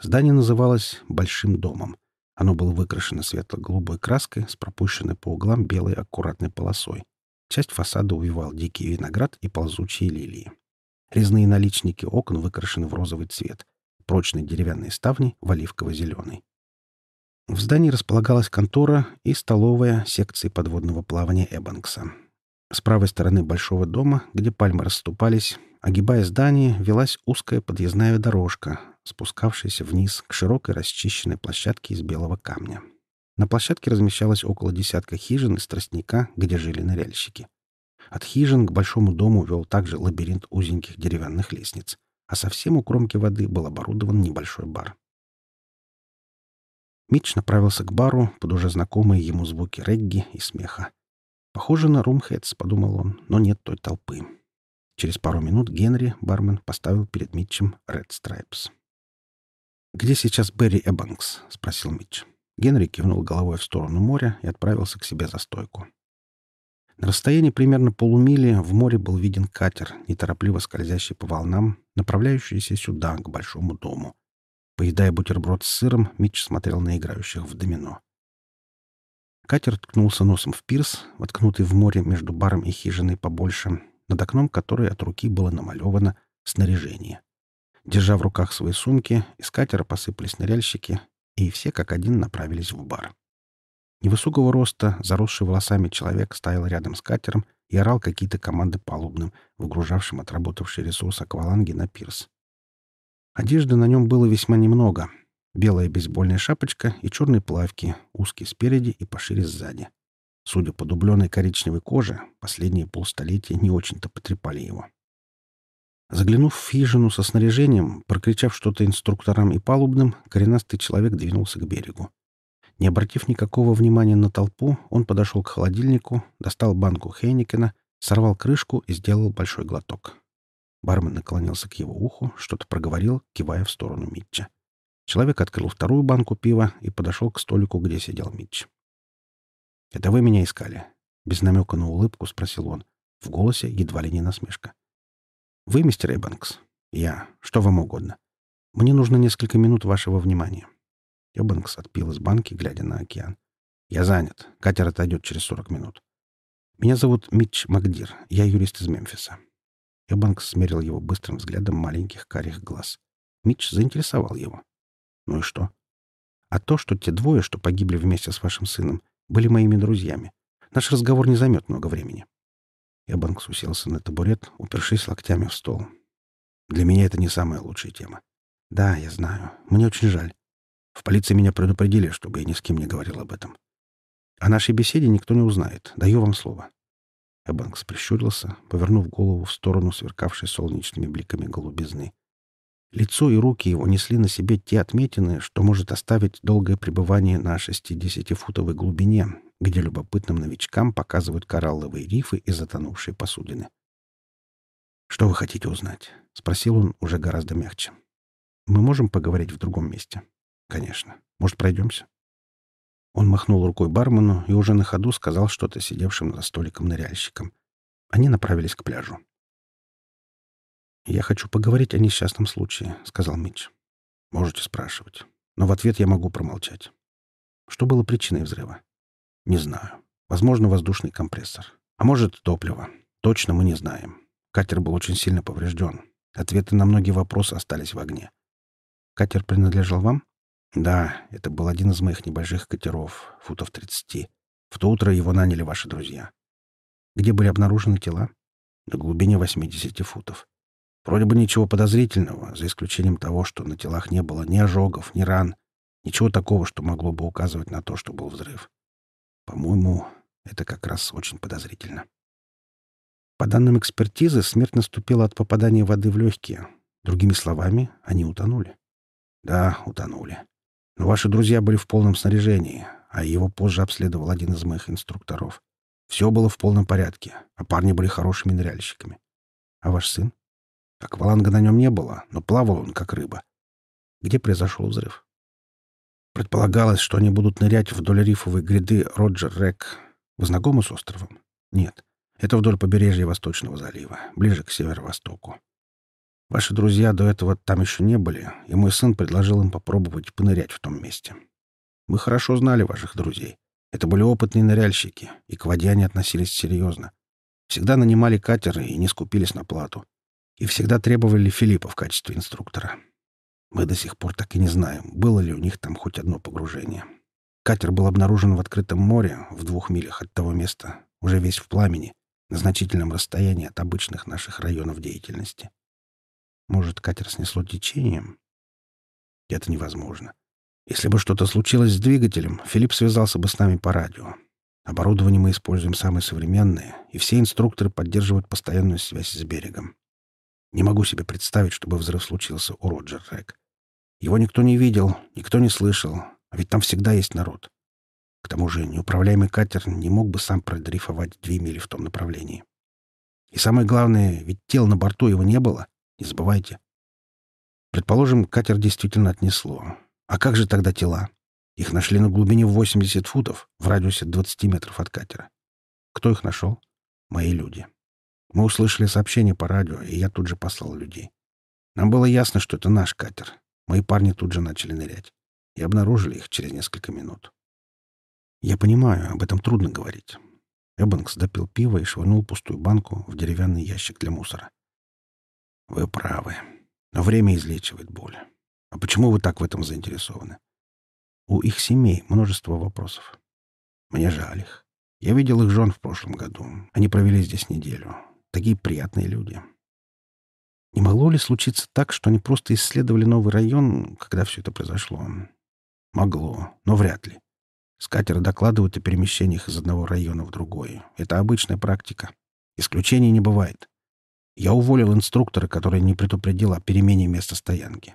Здание называлось «Большим домом». Оно было выкрашено светло-голубой краской с пропущенной по углам белой аккуратной полосой. Часть фасада увивал дикий виноград и ползучие лилии. Резные наличники окон выкрашены в розовый цвет. Прочные деревянные ставни в оливково-зеленый. В здании располагалась контора и столовая секции подводного плавания Эбанкса. С правой стороны большого дома, где пальмы расступались, огибая здание, велась узкая подъездная дорожка, спускавшаяся вниз к широкой расчищенной площадке из белого камня. На площадке размещалось около десятка хижин из тростника, где жили ныряльщики. От хижин к большому дому вел также лабиринт узеньких деревянных лестниц, а совсем у кромки воды был оборудован небольшой бар. Митч направился к бару под уже знакомые ему звуки регги и смеха. «Похоже на Румхедс», — подумал он, — «но нет той толпы». Через пару минут Генри, бармен, поставил перед Митчем Red Stripes. «Где сейчас Берри Эббанкс?» — спросил Митч. Генри кивнул головой в сторону моря и отправился к себе за стойку. На расстоянии примерно полумили в море был виден катер, неторопливо скользящий по волнам, направляющийся сюда, к большому дому. Поедая бутерброд с сыром, Митч смотрел на играющих в домино. Катер ткнулся носом в пирс, воткнутый в море между баром и хижиной побольше, над окном которой от руки было намалевано снаряжение. Держа в руках свои сумки, из катера посыпались ныряльщики, и все как один направились в бар. Невысокого роста, заросший волосами человек стоял рядом с катером и орал какие-то команды палубным, выгружавшим отработавший ресурс акваланги на пирс. Одежды на нем было весьма немного. Белая бейсбольная шапочка и черные плавки, узкие спереди и пошире сзади. Судя по дубленой коричневой коже, последние полстолетия не очень-то потрепали его. Заглянув в хижину со снаряжением, прокричав что-то инструкторам и палубным, коренастый человек двинулся к берегу. Не обратив никакого внимания на толпу, он подошел к холодильнику, достал банку Хейникена, сорвал крышку и сделал большой глоток. Бармен наклонился к его уху, что-то проговорил, кивая в сторону Митча. Человек открыл вторую банку пива и подошел к столику, где сидел Митч. «Это вы меня искали?» Без намека на улыбку спросил он. В голосе едва ли не насмешка. «Вы, мистер Эббанкс?» «Я. Что вам угодно. Мне нужно несколько минут вашего внимания». Эббанкс отпил из банки, глядя на океан. «Я занят. Катер отойдет через сорок минут. Меня зовут Митч Макдир. Я юрист из Мемфиса». Эббанкс смерил его быстрым взглядом маленьких карих глаз. Митч заинтересовал его. «Ну и что?» «А то, что те двое, что погибли вместе с вашим сыном, были моими друзьями. Наш разговор не займет много времени. Эббанкс уселся на табурет, упершись локтями в стол. «Для меня это не самая лучшая тема. Да, я знаю. Мне очень жаль. В полиции меня предупредили, чтобы я ни с кем не говорил об этом. О нашей беседе никто не узнает. Даю вам слово. Эббанкс прищурился, повернув голову в сторону сверкавшей солнечными бликами голубизны. Лицо и руки его несли на себе те отметины, что может оставить долгое пребывание на 60-футовой глубине, где любопытным новичкам показывают коралловые рифы и затонувшие посудины. «Что вы хотите узнать?» — спросил он уже гораздо мягче. «Мы можем поговорить в другом месте?» «Конечно. Может, пройдемся?» Он махнул рукой бармену и уже на ходу сказал что-то сидевшим за столиком ныряльщикам. Они направились к пляжу. «Я хочу поговорить о несчастном случае», — сказал Митч. «Можете спрашивать. Но в ответ я могу промолчать. Что было причиной взрыва? Не знаю. Возможно, воздушный компрессор. А может, топливо. Точно мы не знаем. Катер был очень сильно поврежден. Ответы на многие вопросы остались в огне. Катер принадлежал вам? Да, это был один из моих небольших катеров, футов 30. В то утро его наняли ваши друзья. Где были обнаружены тела? На глубине 80 футов. Вроде бы ничего подозрительного, за исключением того, что на телах не было ни ожогов, ни ран, ничего такого, что могло бы указывать на то, что был взрыв. По-моему, это как раз очень подозрительно. По данным экспертизы, смерть наступила от попадания воды в легкие. Другими словами, они утонули. Да, утонули. Но ваши друзья были в полном снаряжении, а его позже обследовал один из моих инструкторов. Все было в полном порядке, а парни были хорошими ныряльщиками. А ваш сын? Акваланга на нем не было, но плавал он, как рыба. Где произошел взрыв? Предполагалось, что они будут нырять вдоль рифовой гряды Роджер Рек. Вы знакомы с островом? Нет. Это вдоль побережья Восточного залива, ближе к северо-востоку. Ваши друзья до этого там еще не были, и мой сын предложил им попробовать понырять в том месте. Мы хорошо знали ваших друзей. Это были опытные ныряльщики, и к воде они относились серьезно. Всегда нанимали катеры и не скупились на плату. И всегда требовали Филиппа в качестве инструктора. Мы до сих пор так и не знаем, было ли у них там хоть одно погружение. Катер был обнаружен в открытом море в двух милях от того места, уже весь в пламени, на значительном расстоянии от обычных наших районов деятельности. Может, катер снесло течением? Это невозможно. Если бы что-то случилось с двигателем, Филипп связался бы с нами по радио. Оборудование мы используем самое современное, и все инструкторы поддерживают постоянную связь с берегом. Не могу себе представить, чтобы взрыв случился у Роджер Рэк. Его никто не видел, никто не слышал, а ведь там всегда есть народ. К тому же неуправляемый катер не мог бы сам продрейфовать две мили в том направлении. И самое главное, ведь тел на борту его не было. Не забывайте. Предположим, катер действительно отнесло. А как же тогда тела? Их нашли на глубине в 80 футов, в радиусе 20 метров от катера. Кто их нашел? Мои люди. Мы услышали сообщение по радио, и я тут же послал людей. Нам было ясно, что это наш катер. Мои парни тут же начали нырять. И обнаружили их через несколько минут. Я понимаю, об этом трудно говорить. Эббанкс допил пиво и швырнул пустую банку в деревянный ящик для мусора. Вы правы. Но время излечивает боль. А почему вы так в этом заинтересованы? У их семей множество вопросов. Мне жаль их. Я видел их жен в прошлом году. Они провели здесь неделю. Такие приятные люди. Не могло ли случиться так, что они просто исследовали новый район, когда все это произошло? Могло, но вряд ли. Скатеры докладывают о перемещениях из одного района в другой. Это обычная практика. Исключений не бывает. Я уволил инструктора, который не предупредил о перемене места стоянки.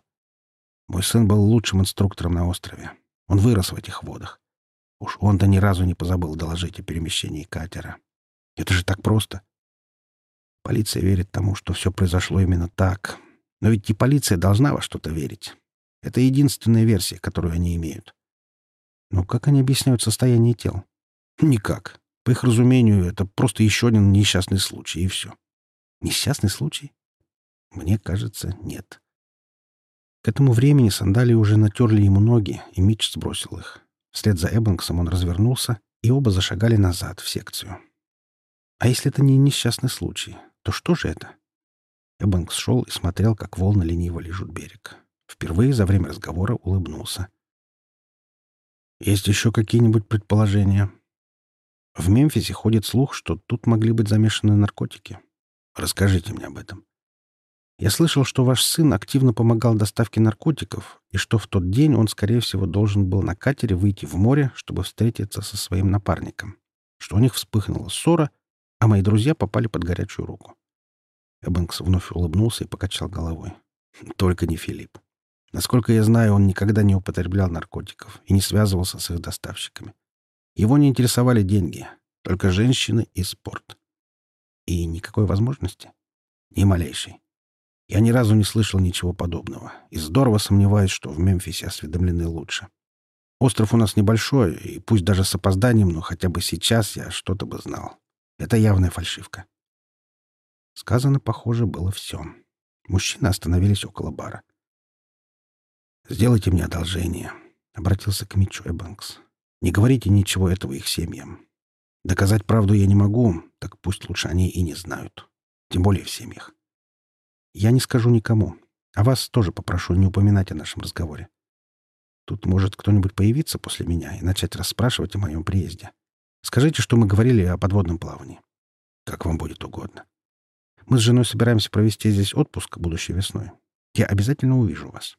Мой сын был лучшим инструктором на острове. Он вырос в этих водах. Уж он-то ни разу не позабыл доложить о перемещении катера. Это же так просто. Полиция верит тому, что все произошло именно так. Но ведь и полиция должна во что-то верить. Это единственная версия, которую они имеют. Но как они объясняют состояние тел? Никак. По их разумению, это просто еще один несчастный случай, и все. Несчастный случай? Мне кажется, нет. К этому времени сандалии уже натерли ему ноги, и Митч сбросил их. Вслед за Эббанксом он развернулся, и оба зашагали назад, в секцию. А если это не несчастный случай, то что же это? Эббанкс шел и смотрел, как волны лениво лежат берег. Впервые за время разговора улыбнулся. «Есть еще какие-нибудь предположения?» В Мемфисе ходит слух, что тут могли быть замешаны наркотики. Расскажите мне об этом. Я слышал, что ваш сын активно помогал доставке наркотиков, и что в тот день он, скорее всего, должен был на катере выйти в море, чтобы встретиться со своим напарником. Что у них вспыхнула ссора, а мои друзья попали под горячую руку. Эббинкс вновь улыбнулся и покачал головой. <laughs> Только не Филипп. Насколько я знаю, он никогда не употреблял наркотиков и не связывался с их доставщиками. Его не интересовали деньги, только женщины и спорт. И никакой возможности? Ни малейшей. Я ни разу не слышал ничего подобного и здорово сомневаюсь, что в Мемфисе осведомлены лучше. Остров у нас небольшой, и пусть даже с опозданием, но хотя бы сейчас я что-то бы знал. Это явная фальшивка. Сказано, похоже, было все. Мужчины остановились около бара. «Сделайте мне одолжение», — обратился к Митчу Эббанкс. «Не говорите ничего этого их семьям. Доказать правду я не могу, так пусть лучше они и не знают. Тем более в семьях. Я не скажу никому, а вас тоже попрошу не упоминать о нашем разговоре. Тут может кто-нибудь появиться после меня и начать расспрашивать о моем приезде. Скажите, что мы говорили о подводном плавании. Как вам будет угодно. Мы с женой собираемся провести здесь отпуск будущей весной. Я обязательно увижу вас.